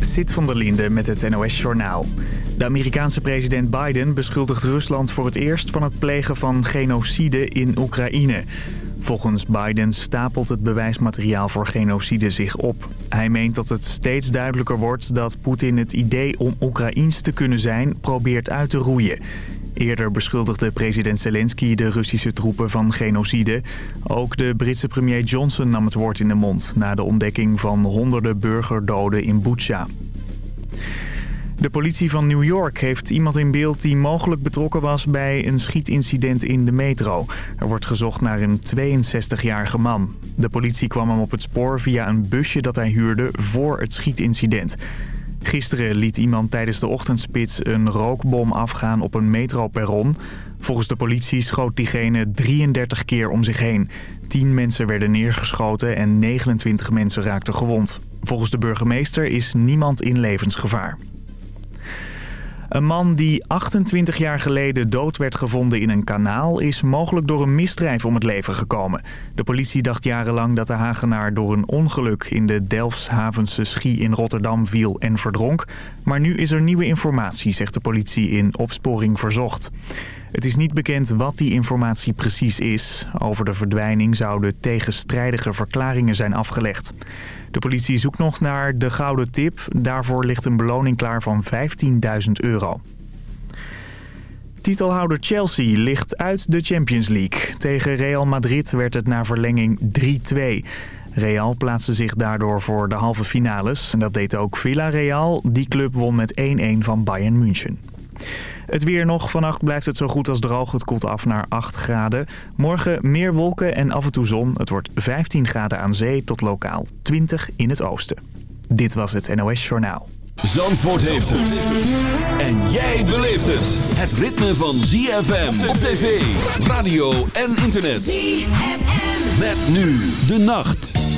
Sit van der Linde met het NOS-journaal. De Amerikaanse president Biden beschuldigt Rusland voor het eerst van het plegen van genocide in Oekraïne. Volgens Biden stapelt het bewijsmateriaal voor genocide zich op. Hij meent dat het steeds duidelijker wordt dat Poetin het idee om Oekraïens te kunnen zijn probeert uit te roeien. Eerder beschuldigde president Zelensky de Russische troepen van genocide. Ook de Britse premier Johnson nam het woord in de mond... na de ontdekking van honderden burgerdoden in Butsja. De politie van New York heeft iemand in beeld die mogelijk betrokken was bij een schietincident in de metro. Er wordt gezocht naar een 62-jarige man. De politie kwam hem op het spoor via een busje dat hij huurde voor het schietincident. Gisteren liet iemand tijdens de ochtendspits een rookbom afgaan op een metroperron. Volgens de politie schoot diegene 33 keer om zich heen. 10 mensen werden neergeschoten en 29 mensen raakten gewond. Volgens de burgemeester is niemand in levensgevaar. Een man die 28 jaar geleden dood werd gevonden in een kanaal... is mogelijk door een misdrijf om het leven gekomen. De politie dacht jarenlang dat de Hagenaar door een ongeluk... in de Delfshavense Schie in Rotterdam viel en verdronk. Maar nu is er nieuwe informatie, zegt de politie in Opsporing Verzocht. Het is niet bekend wat die informatie precies is. Over de verdwijning zouden tegenstrijdige verklaringen zijn afgelegd. De politie zoekt nog naar de gouden tip. Daarvoor ligt een beloning klaar van 15.000 euro. Titelhouder Chelsea ligt uit de Champions League. Tegen Real Madrid werd het na verlenging 3-2. Real plaatste zich daardoor voor de halve finales. En dat deed ook Villarreal. Die club won met 1-1 van Bayern München. Het weer nog. Vannacht blijft het zo goed als droog. Het koelt af naar 8 graden. Morgen meer wolken en af en toe zon. Het wordt 15 graden aan zee tot lokaal 20 in het oosten. Dit was het NOS Journaal. Zandvoort heeft het. En jij beleeft het. Het ritme van ZFM op tv, radio en internet. ZFM. Met nu de nacht.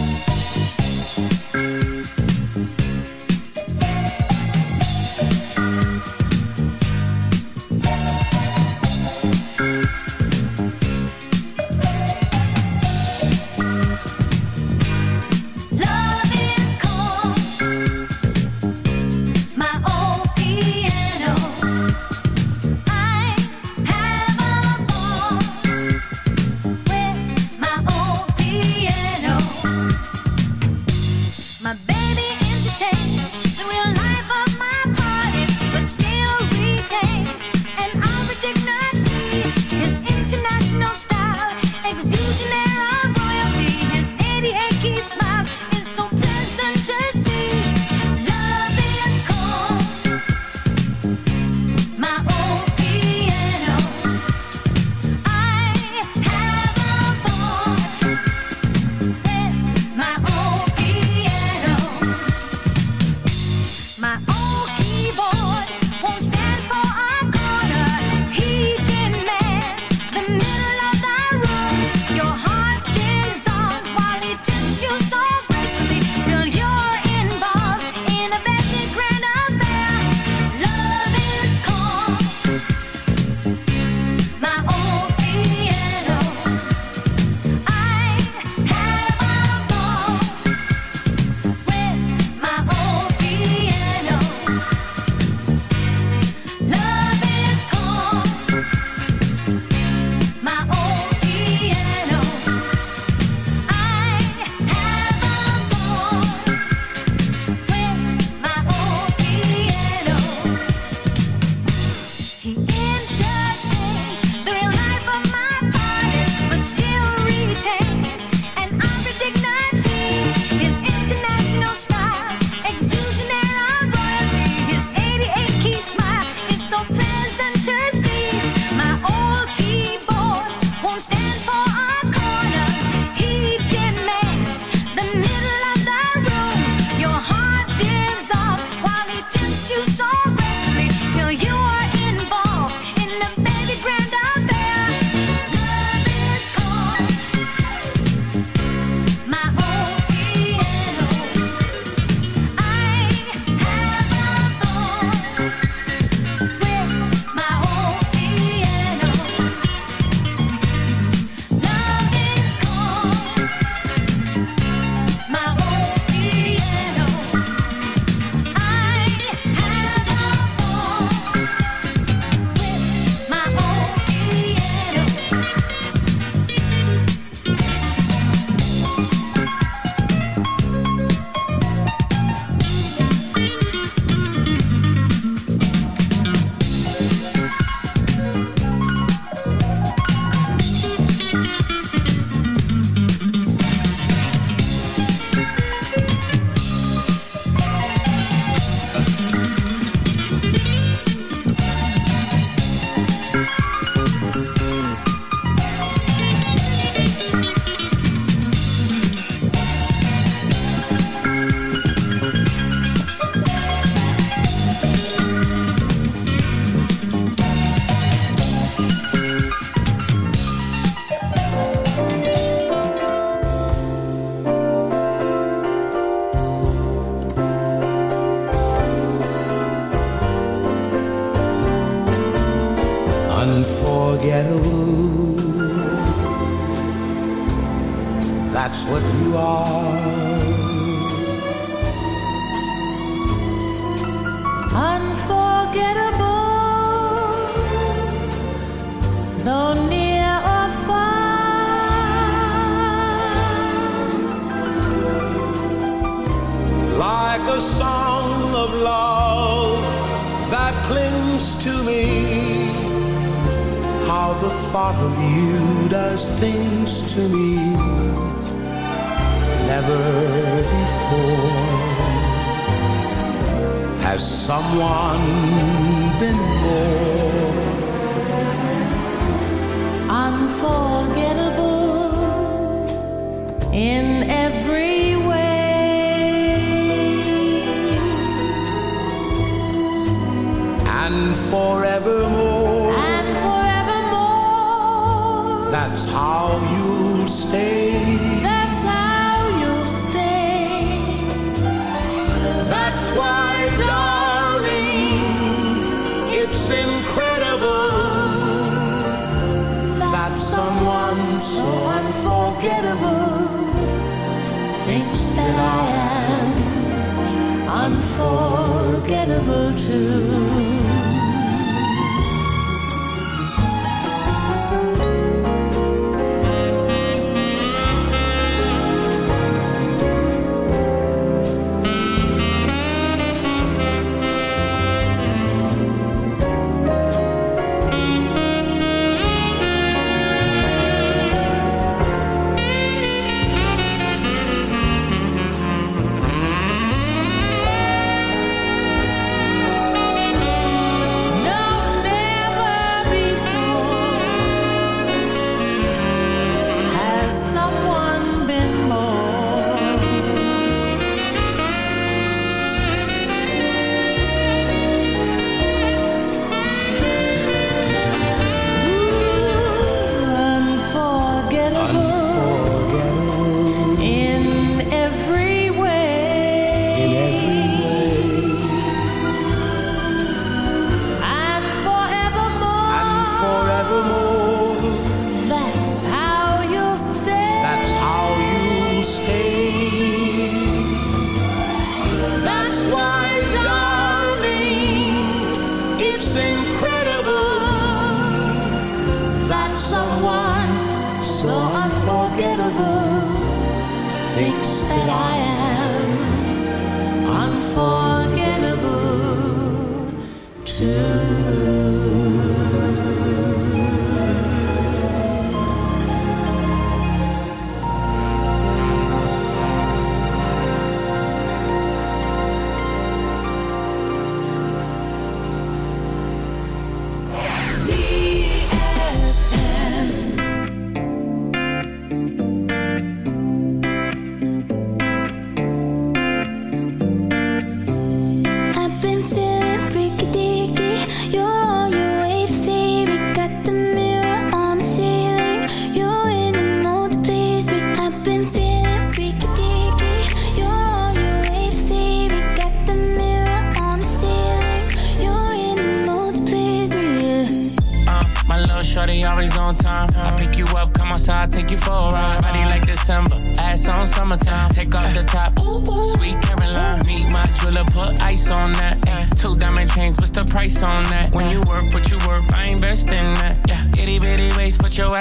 unforgettable too.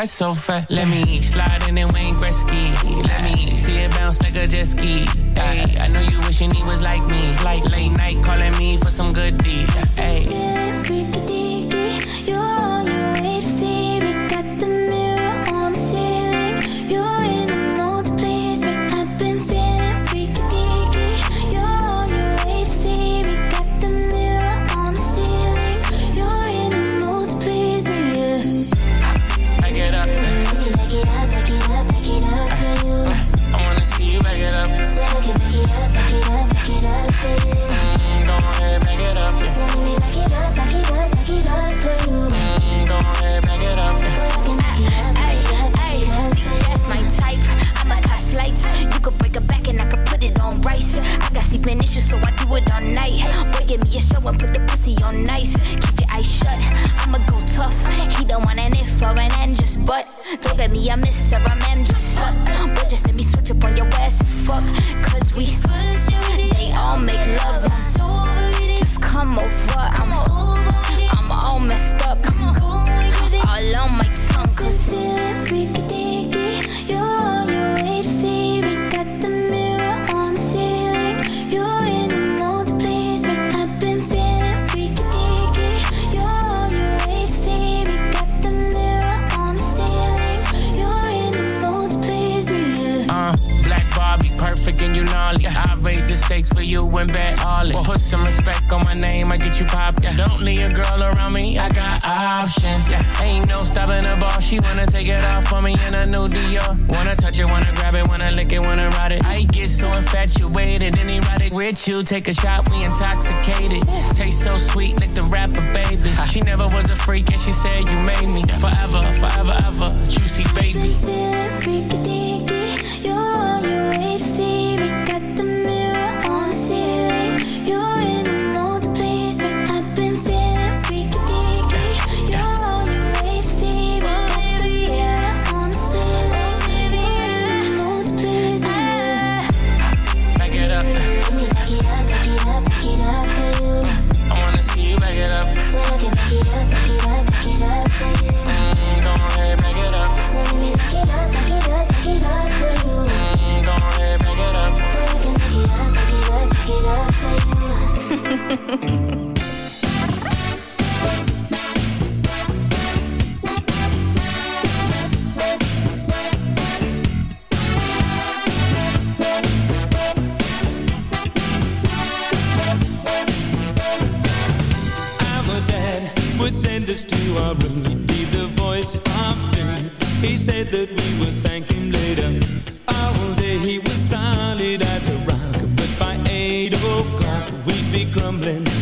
ride so fat, Let me slide in and Wayne Gretzky. Let me see it bounce like a jet ski. Ay, I know you wishing he was like me. Like late night calling me for some good deed. Ay. I miss her. I with you, take a shot, we intoxicated. Taste so sweet, like the rapper, baby. She never was a freak, and she said you made me forever, forever, ever, juicy baby. He said that we would thank him later. All day he was solid as a rock, but by eight o'clock we'd be grumbling.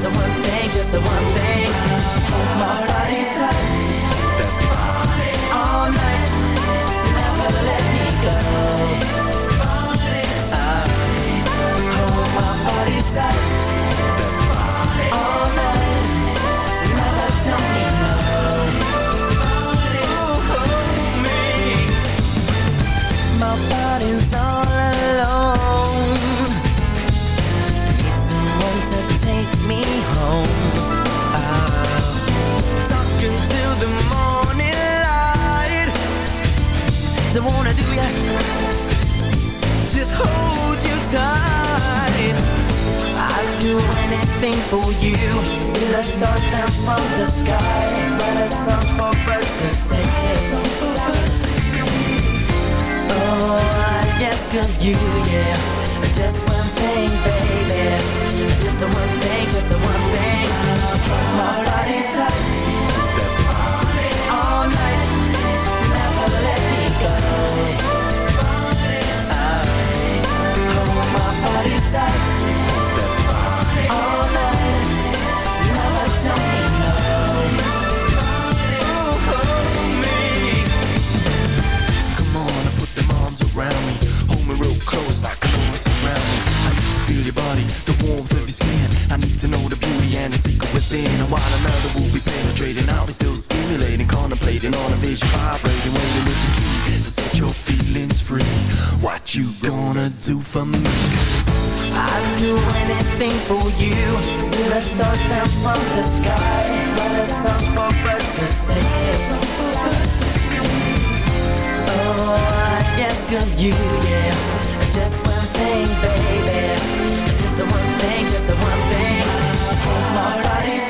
Just a one thing, just a one thing. My body tight. For you. Still a star down from the sky, but a song for birds to sing. Oh, I ask you, yeah. Just one thing, baby. Just one thing, just one thing. My body tight. All night. Never let me go. I hold my body tight. While another will be penetrating, I'll be still stimulating, contemplating on a vision, vibrating, waiting with the key to set your feelings free. What you gonna do for me? I'd do anything for you. Still a star down from the sky, but a song for birds to sing. Oh, I ask of you, yeah. Just one thing, baby. Just one thing, just one thing. Hold my body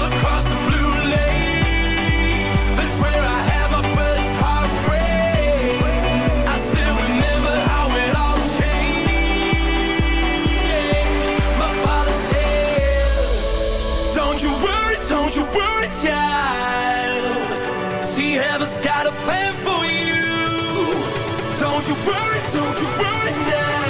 worry, don't you worry now.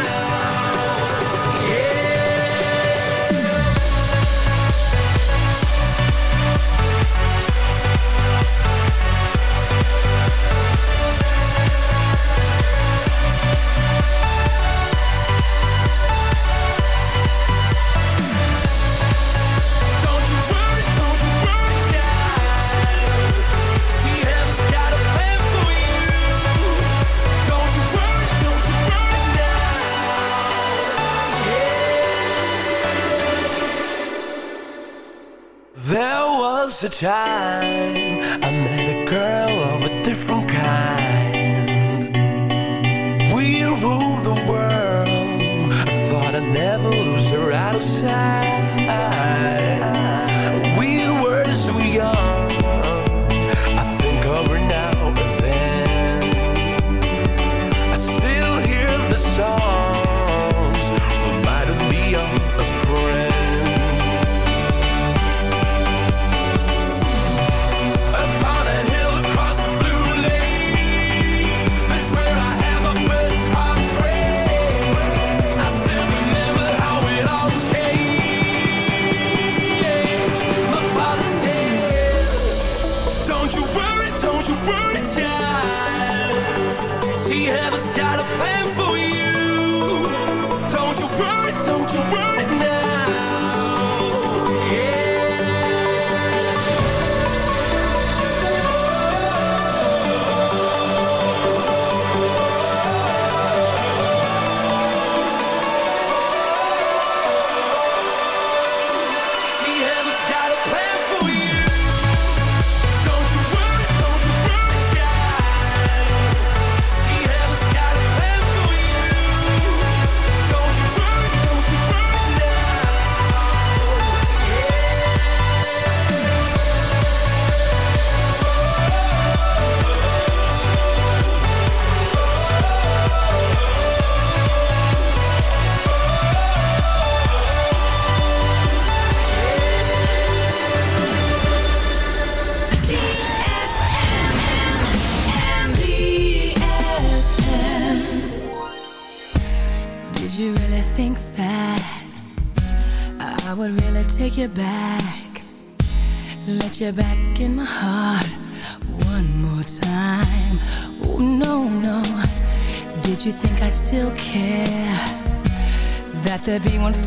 the time.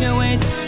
your ways.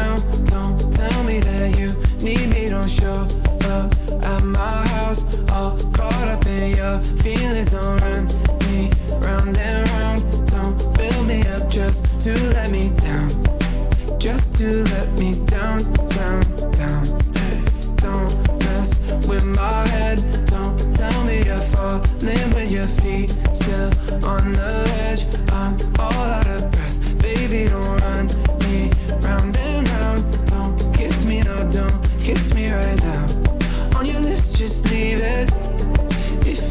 My house, all caught up in your feelings. Don't run me round and round. Don't build me up just to let me down. Just to let me down, down, down. Don't mess with my head. Don't tell me you're falling with your feet still on the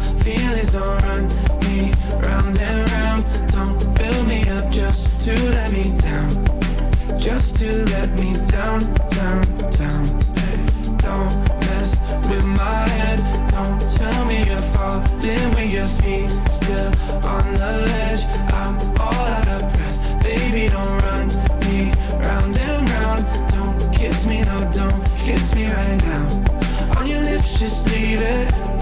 feelings. Don't run me round and round. Don't build me up just to let me down. Just to let me down, down, down. Hey, don't mess with my head. Don't tell me you're falling with your feet still on the ledge. I'm all out of breath. Baby, don't run me round and round. Don't kiss me, no, don't kiss me right now. On your lips, just leave it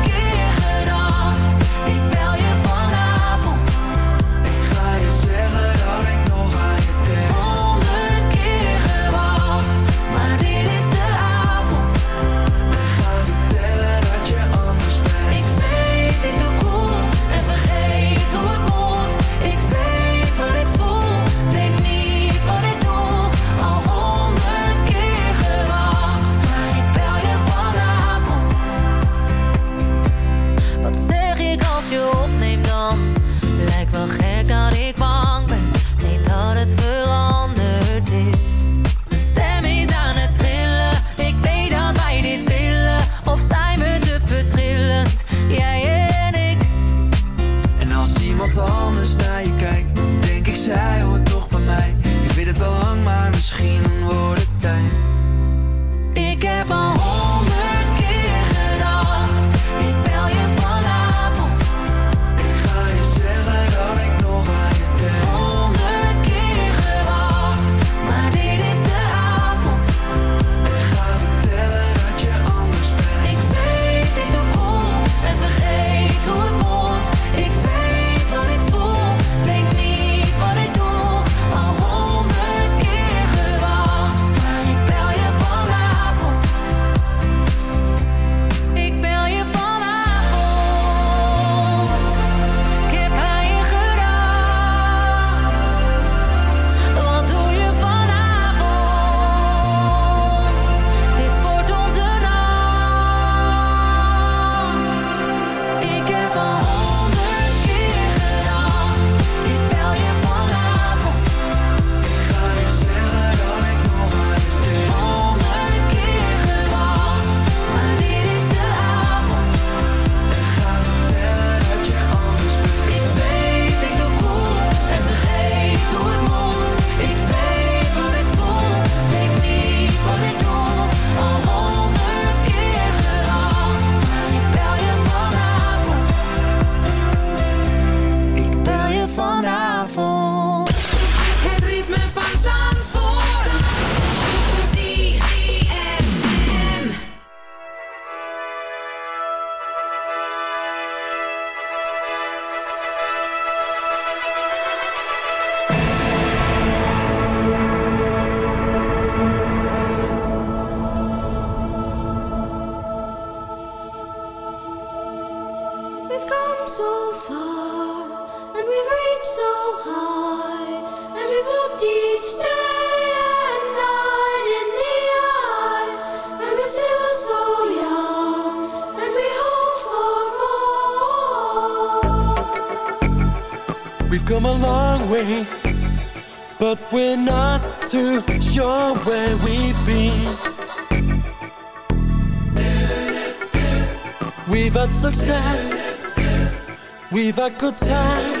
a good time.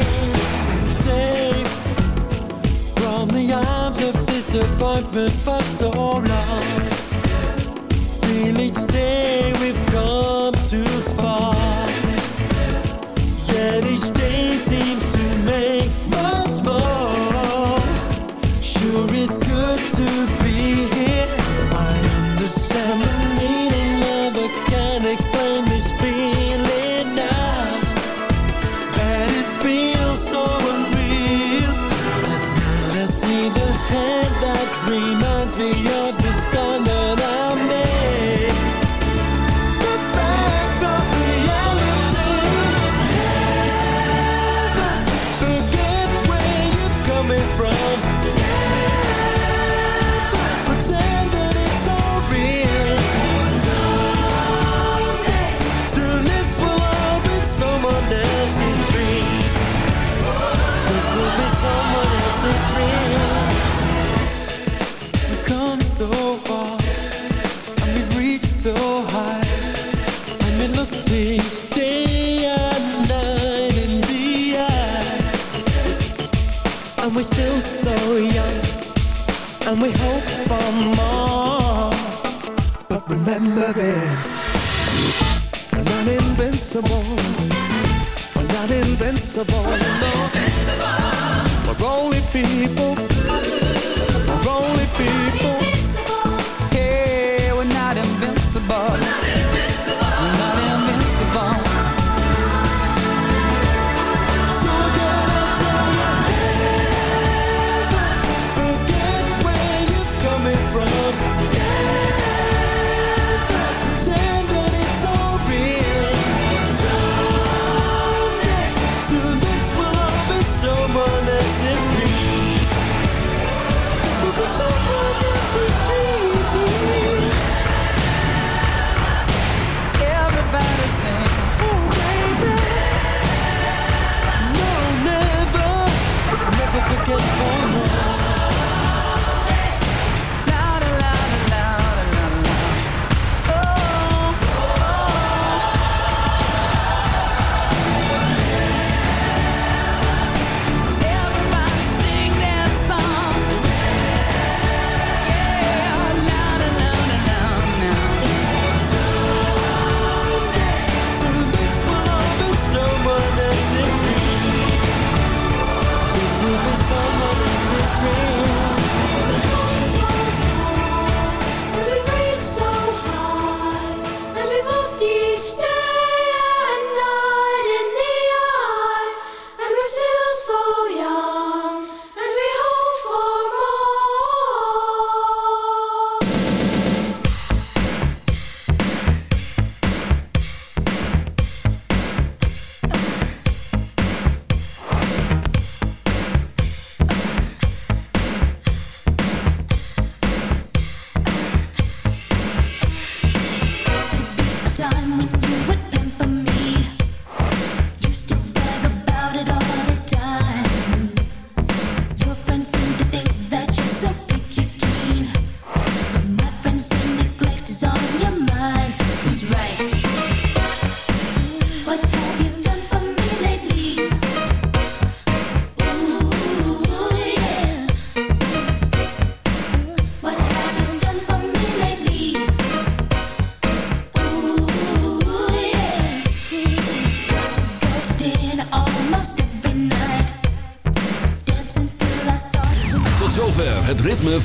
disappointment for so long. Till each day we've gone. the hand that reminds me of the sky. invincible. We're, invincible. We're only people